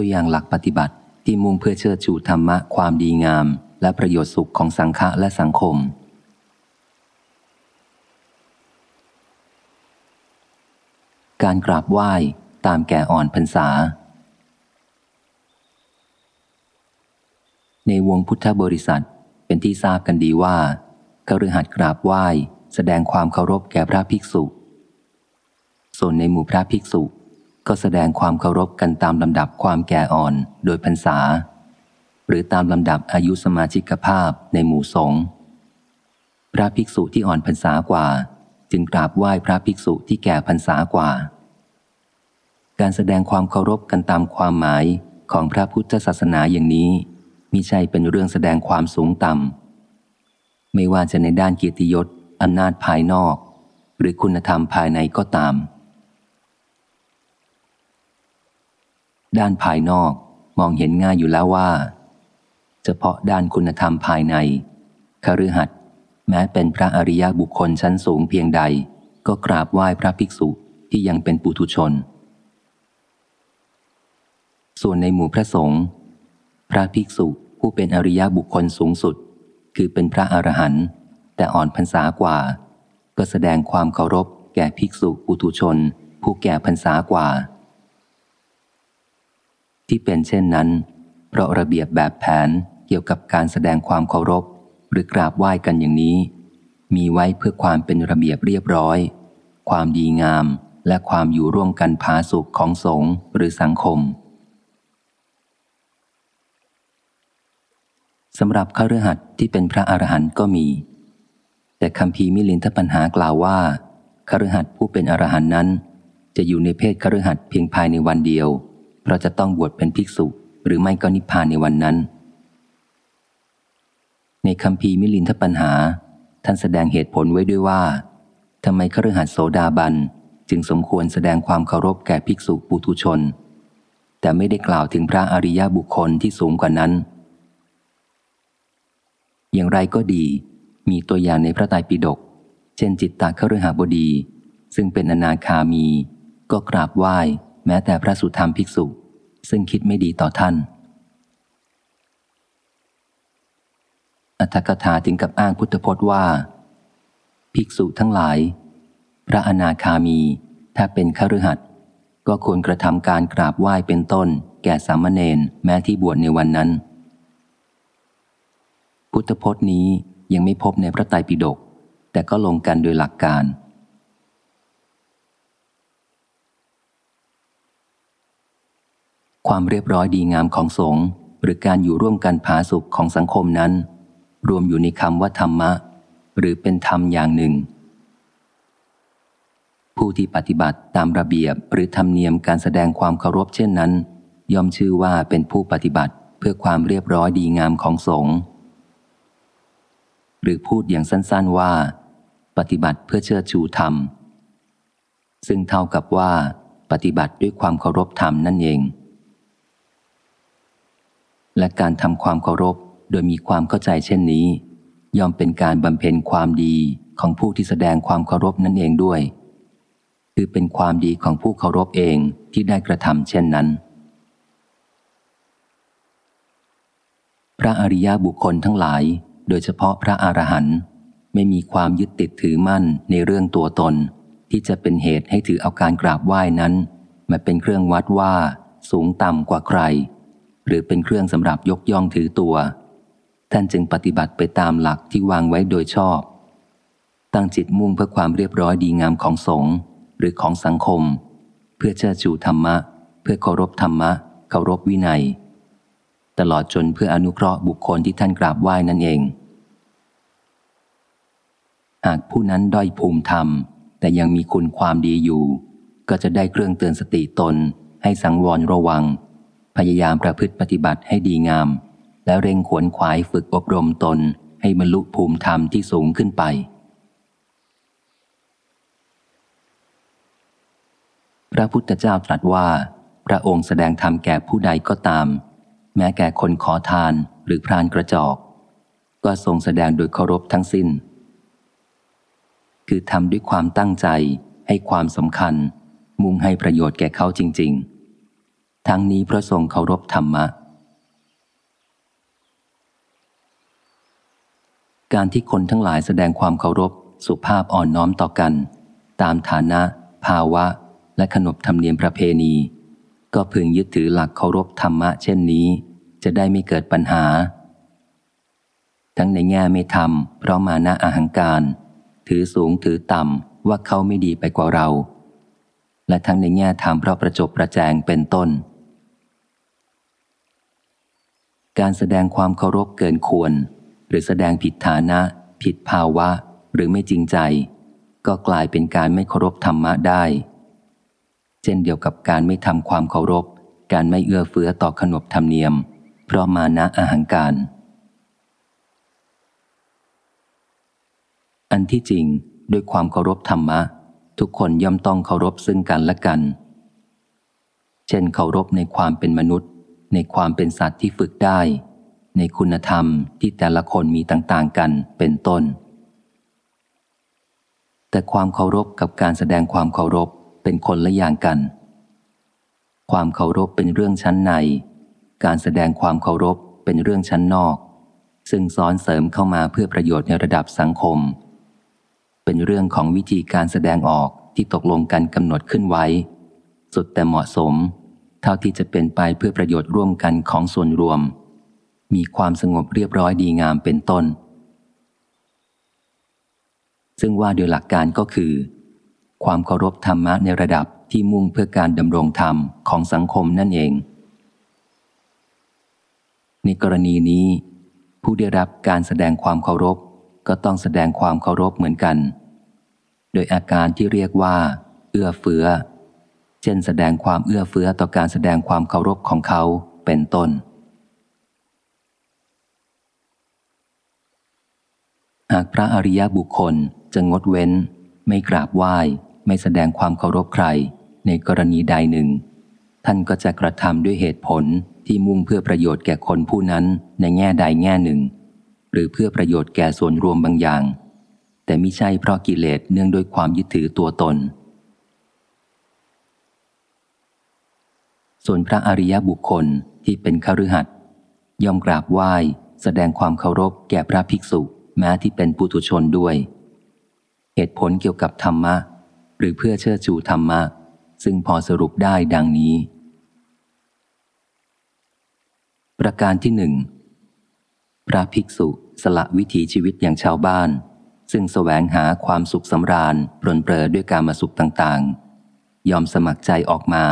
ตัวอย่างหลักปฏิบัติที่มุ่งเพื่อเชิดชูธรรมะความดีงาม และประโยชน์สุขของสังฆะและสังคม การกราบไหว้ตามแก่อ่อนพรรษา ในวงพุทธบริษัทเป็นที่ทราบกันดีว่าคฤหัสถ์กราบไหว้ แสดงความเคารพแก่พระภิกษุ ส่วนในหมู่พระภิกษุ ก็แสดงความเคารพกันตามลำดับความแก่อ่อนโดยพรรษา หรือตามลำดับอายุสมาชิกภาพในหมู่สงฆ์พระภิกษุที่อ่อนพรรษากว่า จึงกราบไหว้พระภิกษุที่แก่พรรษากว่า การแสดงความเคารพกันตามความหมายของพระพุทธศาสนาอย่างนี้มิใช่เป็นเรื่องแสดงความสูงต่ำไม่ว่าจะในด้านเกียรติยศอำนาจภายนอก หรือคุณธรรมภายในก็ตาม ด้านภายนอกมองเห็นง่ายอยู่แล้วว่า เฉพาะด้านคุณธรรมภายในคฤหัสถ์แม้เป็นพระอริยบุคคลชั้นสูงเพียงใด ก็กราบไหว้พระภิกษุที่ยังเป็นปุถุชน ส่วนในหมู่พระสงฆ์พระภิกษุผู้เป็นอริยบุคคลสูงสุด คือเป็นพระอรหันต์แต่อ่อนพรรษากว่า ก็แสดงความเคารพแก่ภิกษุปุถุชน ผู้แก่พรรษากว่า ที่เป็นเช่นนั้น เพราะระเบียบแบบแผนเกี่ยวกับการแสดงความเคารพ หรือกราบไหว้กันอย่างนี้ มีไว้เพื่อความเป็นระเบียบเรียบร้อย ความดีงามและความอยู่ร่วมกันพาสุขของสงฆ์หรือสังคมสำหรับข้ารือหัดที่เป็นพระอรหันต์ก็มี แต่คัมภีร์มิลินทปัญหากล่าวว่าคฤหัสถ์ผู้เป็นอรหันต์นั้น จะอยู่ในเพศคฤหัสถ์เพียงภายในวันเดียว เราจะต้องบวชเป็นภิกษุหรือไม่ก็นิพพานในวันนั้น ในคัมภีร์มิลินทปัญหา ท่านแสดงเหตุผลไว้ด้วยว่าทำไมคฤหัสถ์โสดาบันจึงสมควรแสดงความเคารพแก่ภิกษุปุถุชน แต่ไม่ได้กล่าวถึงพระอริยบุคคลที่สูงกว่านั้น อย่างไรก็ดี มีตัวอย่างในพระไตรปิฎกเช่นจิตตาคฤหบดี ซึ่งเป็นอนาคามี ก็กราบไหว้ แม้แต่พระสุธรรมภิกษุ ซึ่งคิดไม่ดีต่อท่าน อัตถกถาถึงกับอ้างพุทธพจน์ว่า ภิกษุทั้งหลาย พระอนาคามีถ้าเป็นคฤหัสถ์ก็ควรกระทำการกราบไหว้เป็นต้น แก่สามเณรแม้ที่บวชในวันนั้น พุทธพจน์นี้ยังไม่พบในพระไตรปิฎกแต่ก็ลงกันโดยหลักการ ความเรียบร้อยดีงามของสงฆ์หรือการอยู่ร่วมกันผาสุขของสังคมนั้น รวมอยู่ในคำว่าธรรมะ หรือเป็นธรรมอย่างหนึ่ง ผู้ที่ปฏิบัติตามระเบียบหรือธรรมเนียมการแสดงความเคารพเช่นนั้น ย่อมชื่อว่าเป็นผู้ปฏิบัติเพื่อความเรียบร้อยดีงามของสงฆ์หรือพูดอย่างสั้นๆว่า ปฏิบัติเพื่อเชิดชูธรรม ซึ่งเท่ากับว่า ปฏิบัติด้วยความเคารพธรรมนั่นเอง และการทำความเคารพโดยมีความเข้าใจเช่นนี้ ย่อมเป็นการบำเพ็ญความดีของผู้ที่แสดงความเคารพนั่นเองด้วย คือเป็นความดีของผู้เคารพเองที่ได้กระทำเช่นนั้น พระอริยบุคคลทั้งหลาย โดยเฉพาะพระอรหันต์ไม่มีความยึดติดถือมั่นในเรื่องตัวตน ที่จะเป็นเหตุให้ถือเอาการกราบไหว้นั้น มาเป็นเครื่องวัดว่าสูงต่ำกว่าใคร หรือเป็นเครื่องสำหรับยกย่องถือตัว ท่านจึงปฏิบัติไปตามหลักที่วางไว้โดยชอบ ตั้งจิตมุ่งเพื่อความเรียบร้อยดีงามของสงฆ์หรือของสังคม เพื่อเชิดชูธรรมะ เพื่อเคารพธรรมะ เคารพวินัย ตลอดจนเพื่ออนุเคราะห์บุคคลที่ท่านกราบไหว้นั่นเอง หากผู้นั้นด้อยภูมิธรรม แต่ยังมีคุณความดีอยู่ ก็จะได้เครื่องเตือนสติตนให้สังวรระวัง พยายามประพฤติปฏิบัติให้ดีงาม และเร่งขวนขวายฝึกอบรมตนให้บรรลุภูมิธรรมที่สูงขึ้นไป พระพุทธเจ้าตรัสว่า พระองค์แสดงธรรมแก่ผู้ใดก็ตาม แม้แก่คนขอทานหรือพรานกระจอก ก็ทรงแสดงโดยเคารพทั้งสิ้น คือทำด้วยความตั้งใจให้ความสำคัญ มุ่งให้ประโยชน์แก่เขาจริง ๆ ทั้งนี้เพราะทรงเคารพธรรมะ การที่คนทั้งหลายแสดงความเคารพ สุภาพอ่อนน้อมต่อกัน ตามฐานะ ภาวะ และขนบธรรมเนียมประเพณี ก็พึงยึดถือหลักเคารพธรรมะ เช่นนี้ จะได้ไม่เกิดปัญหา ทั้งในแง่ไม่ทำเพราะมานะอาหังการ ถือสูงถือต่ำว่าเขาไม่ดีไปกว่าเรา และทั้งในแง่ทำเพราะประจบประแจงเป็นต้น การแสดงความเคารพเกินควร หรือแสดงผิดฐานะ ผิดภาวะ หรือไม่จริงใจ ก็กลายเป็นการไม่เคารพธรรมะได้ เช่นเดียวกับการไม่ทำความเคารพ การไม่เอื้อเฟื้อต่อขนบธรรมเนียม เพราะมานะอาหังการ อันที่จริงด้วยความเคารพธรรมะ ทุกคนย่อมต้องเคารพซึ่งกันและกัน เช่นเคารพในความเป็นมนุษย์ ในความเป็นสัตว์ที่ฝึกได้ ในคุณธรรมที่แต่ละคนมีต่างๆกันเป็นต้น แต่ความเคารพกับการแสดงความเคารพเป็นคนละอย่างกัน ความเคารพเป็นเรื่องชั้นใน การแสดงความเคารพเป็นเรื่องชั้นนอก ซึ่งซ้อนเสริมเข้ามาเพื่อประโยชน์ในระดับสังคม เป็นเรื่องของวิธีการแสดงออกที่ตกลงกันกำหนดขึ้นไว้ สุดแต่เหมาะสม เท่าที่จะเป็นไปเพื่อประโยชน์ร่วมกันของส่วนรวม มีความสงบเรียบร้อยดีงามเป็นต้น ซึ่งว่าโดยหลักการก็คือ ความเคารพธรรมะในระดับที่มุ่งเพื่อการดำรงธรรมของสังคมนั่นเอง ในกรณีนี้ ผู้ได้รับการแสดงความเคารพก็ต้องแสดงความเคารพเหมือนกัน โดยอาการที่เรียกว่า เอื้อเฟื้อ เช่นแสดงความเอื้อเฟื้อต่อการแสดงความเคารพของเขาเป็นต้น หากพระอริยบุคคลจะงดเว้น ไม่กราบไหว้ ไม่แสดงความเคารพใคร ในกรณีใดหนึ่ง ท่านก็จะกระทำด้วยเหตุผลที่มุ่งเพื่อประโยชน์แก่คนผู้นั้นในแง่ใดแง่หนึ่ง หรือเพื่อประโยชน์แก่ส่วนรวมบางอย่าง แต่ไม่ใช่เพราะกิเลสเนื่องด้วยความยึดถือตัวตน ส่วนพระอริยบุคคลที่เป็นคฤหัสถ์ย่อมกราบไหว้ แสดงความเคารพแก่พระภิกษุ แม้ที่เป็นปุถุชนด้วย เหตุผลเกี่ยวกับธรรมะ หรือเพื่อเชิดชูธรรมะ ซึ่งพอสรุปได้ดังนี้ ประการที่หนึ่งพระภิกษุสละวิถีชีวิตอย่างชาวบ้าน ซึ่งแสวงหาความสุขสำราญปรนเปรอด้วยการมาสุขต่างๆ ยอมสมัครใจออกมา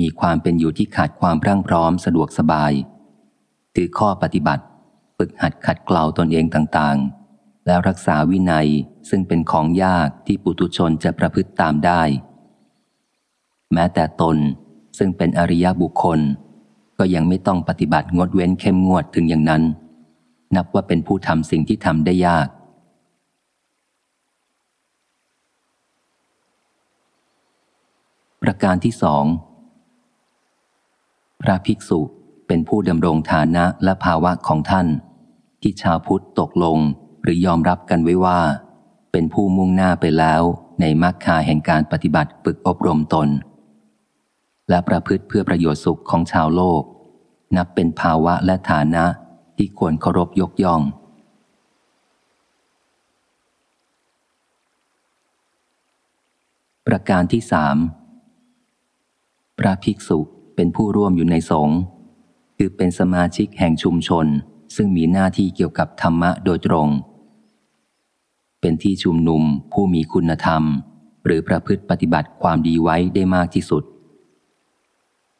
มีความเป็นอยู่ที่ขาดความพรั่งพร้อมสะดวกสบาย ถือข้อปฏิบัติ ฝึกหัดขัดเกลาตนเองต่างๆ แล้วรักษาวินัยซึ่งเป็นของยากที่ปุตุชนจะประพฤติตามได้ แม้แต่ตนซึ่งเป็นอริยบุคคล ก็ยังไม่ต้องปฏิบัติงดเว้นเข้มงวดถึงอย่างนั้น นับว่าเป็นผู้ทำสิ่งที่ทำได้ยาก ประการที่สองพระภิกษุเป็นผู้ดำรงฐานะและภาวะของท่าน ที่ชาวพุทธตกลงหรือยอมรับกันไว้ว่า เป็นผู้มุ่งหน้าไปแล้วในมรรคาแห่งการปฏิบัติฝึกอบรมตน และประพฤติเพื่อประโยชน์สุขของชาวโลก นับเป็นภาวะและฐานะที่ควรเคารพยกย่อง ประการที่สาม พระภิกษุเป็นผู้ร่วมอยู่ในสงฆ์คือเป็นสมาชิกแห่งชุมชน ซึ่งมีหน้าที่เกี่ยวกับธรรมะโดยตรง เป็นที่ชุมนุมผู้มีคุณธรรม หรือประพฤติปฏิบัติความดีไว้ได้มากที่สุด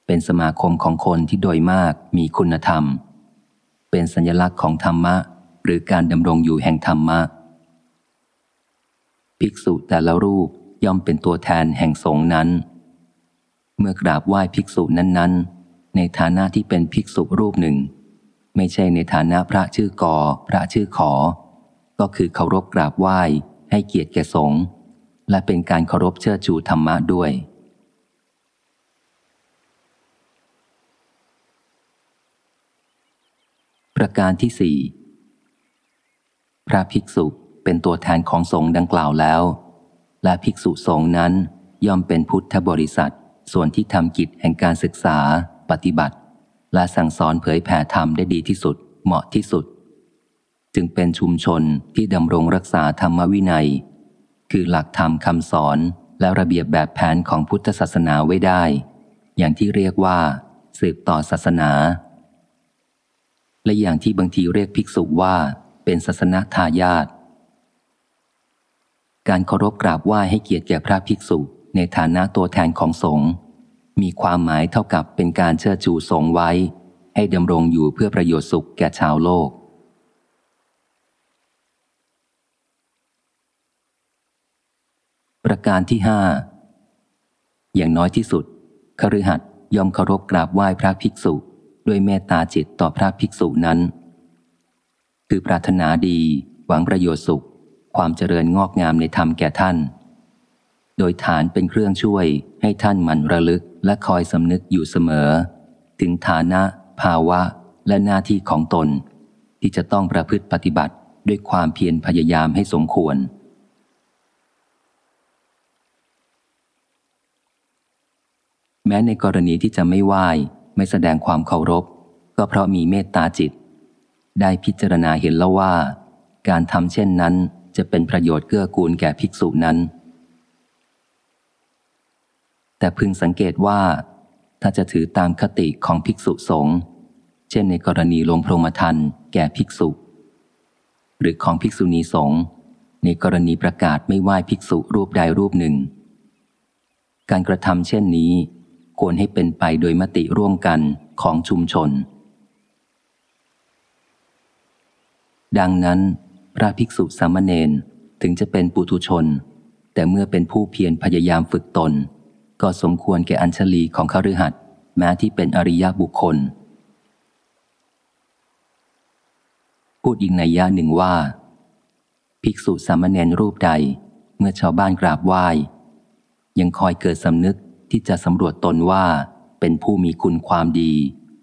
เป็นสมาคมของคนที่โดยมากมีคุณธรรม เป็นสัญลักษณ์ของธรรมะ หรือการดำรงอยู่แห่งธรรมะ ภิกษุแต่ละรูปย่อมเป็นตัวแทนแห่งสงฆ์นั้น เมื่อกราบไหว้ภิกษุนั้น ๆ ในฐานะที่เป็นภิกษุรูปหนึ่ง ไม่ใช่ในฐานะพระชื่อกอพระชื่อขอ ก็คือเคารพกราบไหว้ให้เกียรติแก่สงฆ์และเป็นการเคารพเชิดชูธรรมะด้วย ประการที่สี่พระภิกษุเป็นตัวแทนของสงฆ์ดังกล่าวแล้ว และภิกษุสงฆ์นั้นย่อมเป็นพุทธบริษัท ส่วนที่ทำกิจแห่งการศึกษา ปฏิบัติ และสั่งสอนเผยแผ่ธรรมได้ดีที่สุด เหมาะที่สุด จึงเป็นชุมชนที่ดำรงรักษาธรรมวินัย คือหลักธรรมคำสอนและระเบียบแบบแผนของพุทธศาสนาไว้ได้ อย่างที่เรียกว่า สืบต่อศาสนา และอย่างที่บางทีเรียกภิกษุว่าเป็นศาสนาทายาทการเคารพกราบไหว้ให้เกียรติแก่พระภิกษุ ในฐานะตัวแทนของสงฆ์มีความหมายเท่ากับเป็นการเชิดชูสงฆ์ไว้ ให้ดำรงอยู่เพื่อประโยชน์สุขแก่ชาวโลก ประการที่ห้าอย่างน้อยที่สุดคฤหัสย่อมเคารพกราบไหว้พระภิกษุ ด้วยเมตตาจิตต่อพระภิกษุนั้น คือปรารถนาดี หวังประโยชน์สุข ความเจริญงอกงามในธรรมแก่ท่าน โดยฐานเป็นเครื่องช่วยให้ท่านมันระลึกและคอยสำนึกอยู่เสมอ ถึงฐานะ ภาวะ และหน้าที่ของตน ที่จะต้องประพฤติปฏิบัติด้วยความเพียรพยายามให้สมควร แม้ในกรณีที่จะไม่ไหว้ไม่แสดงความเคารพ ก็เพราะมีเมตตาจิต ได้พิจารณาเห็นแล้วว่า การทำเช่นนั้นจะเป็นประโยชน์เกื้อกูลแก่ภิกษุนั้น แต่พึงสังเกตว่า ถ้าจะถือตามคติของภิกษุสงฆ์เช่นในกรณีลงพรหมทันแก่ภิกษุ หรือของภิกษุณีสงฆ์ในกรณีประกาศไม่ไหว้ภิกษุรูปใดรูปหนึ่ง การกระทำเช่นนี้ ควรให้เป็นไปโดยมติร่วมกันของชุมชน ดังนั้น พระภิกษุสามเณรถึงจะเป็นปุถุชน แต่เมื่อเป็นผู้เพียรพยายามฝึกตน ก็สมควรแก่อัญชลีของขรือหัดแม้ที่เป็นอริยบุคคล พูดอีกในยะหนึ่งว่า ภิกษุสามเณรรูปใดเมื่อชาวบ้านกราบไหว้ ยังคอยเกิดสำนึกที่จะสำรวจตนว่าเป็นผู้มีคุณความดี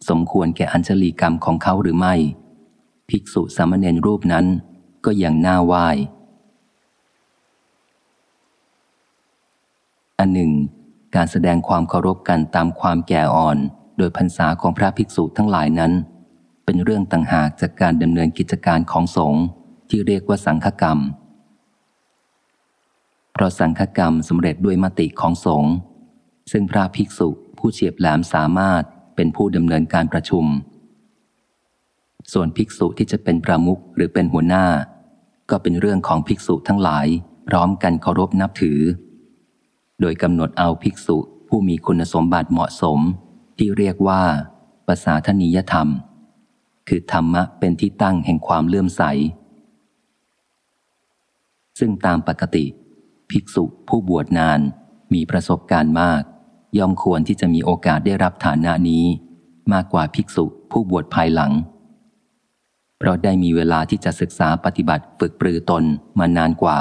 สมควรแก่อัญชลีกรรมของเขาหรือไม่ ภิกษุสามเณรรูปนั้นก็ยังน่าไหว้อันหนึ่ง การแสดงความเคารพกันตามความแก่อ่อน โดยพรรษาของพระภิกษุทั้งหลายนั้น เป็นเรื่องต่างหากจากการดำเนินกิจการของสงฆ์ที่เรียกว่าสังฆกรรม เพราะสังฆกรรมสำเร็จด้วยมติของสงฆ์ซึ่งพระภิกษุผู้เฉียบแหลมสามารถเป็นผู้ดำเนินการประชุม ส่วนภิกษุที่จะเป็นประมุขหรือเป็นหัวหน้า ก็เป็นเรื่องของภิกษุทั้งหลาย พร้อมกันเคารพนับถือ โดยกำหนดเอาภิกษุผู้มีคุณสมบัติเหมาะสม ที่เรียกว่าภาษาธนิยธรรม คือธรรมะเป็นที่ตั้งแห่งความเลื่อมใส ซึ่งตามปกติ ภิกษุผู้บวชนานมีประสบการณ์มาก ย่อมควรที่จะมีโอกาสได้รับฐานะนี้ มากกว่าภิกษุผู้บวชภายหลัง เพราะได้มีเวลาที่จะศึกษาปฏิบัติฝึกปรือตนมานานกว่า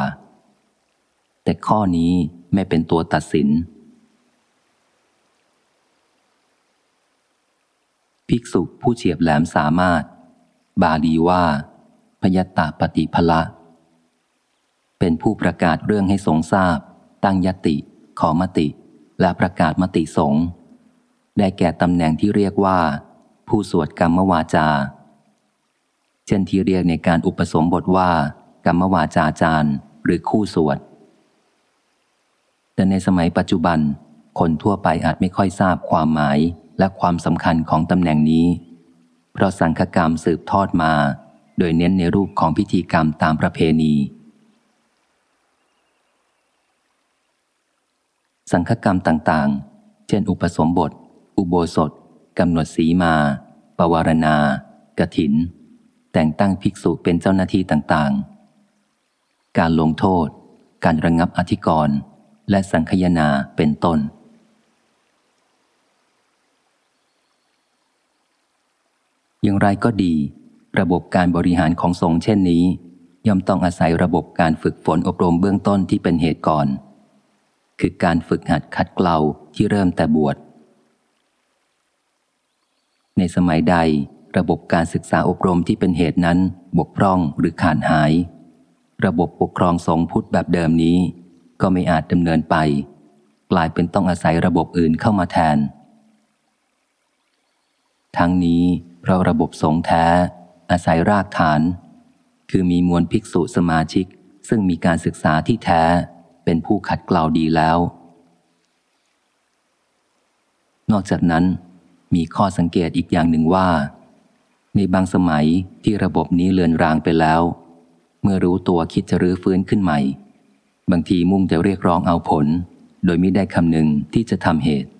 แต่ข้อนี้ ไม่เป็นตัวตัดสิน ภิกษุผู้เฉียบแหลมสามารถ บาลีว่า พยตาปฏิพละ เป็นผู้ประกาศเรื่องให้สงทราบ ตั้งยติ ขอมติ และประกาศมติสงได้แก่ตำแหน่งที่เรียกว่า ผู้สวดกรรมวาจา เช่นที่เรียกในการอุปสมบทว่า กรรมวาจาจารย์ หรือคู่สวด แต่ในสมัยปัจจุบัน คนทั่วไปอาจไม่ค่อยทราบความหมายและความสำคัญของตำแหน่งนี้ เพราะสังฆกรรมสืบทอดมา โดยเน้นในรูปของพิธีกรรมตามประเพณี สังฆกรรมต่างๆ เช่น อุปสมบท อุโบสถกำหนดสีมา ปวารณากถิน แต่งตั้งภิกษุเป็นเจ้าหน้าที่ต่างๆ การลงโทษ การระงงับอธิกรณ์ และสังคยนาเป็นต้น อย่างไรก็ดี ระบบการบริหารของสงฆ์เช่นนี้ ย่อมต้องอาศัยระบบการฝึกฝนอบรมเบื้องต้นที่เป็นเหตุก่อน คือการฝึกหัดขัดเกลาที่เริ่มแต่บวช ในสมัยใดระบบการศึกษาอบรมที่เป็นเหตุนั้นบกพร่องหรือขาดหาย ระบบปกครองสงฆ์พุทธแบบเดิมนี้ ก็ไม่อาจดำเนินไป กลายเป็นต้องอาศัยระบบอื่นเข้ามาแทน ทั้งนี้เพราะระบบสงฆ์แท้ อาศัยรากฐาน คือมีมวลภิกษุสมาชิก ซึ่งมีการศึกษาที่แท้ เป็นผู้ขัดเกลาดีแล้ว นอกจากนั้น มีข้อสังเกตอีกอย่างหนึ่งว่า ในบางสมัยที่ระบบนี้เลือนรางไปแล้ว เมื่อรู้ตัวคิดจะรื้อฟื้นขึ้นใหม่ บางทีมุ่งแต่เรียกร้องเอาผล โดยไม่ได้คำนึงที่จะทำเหตุ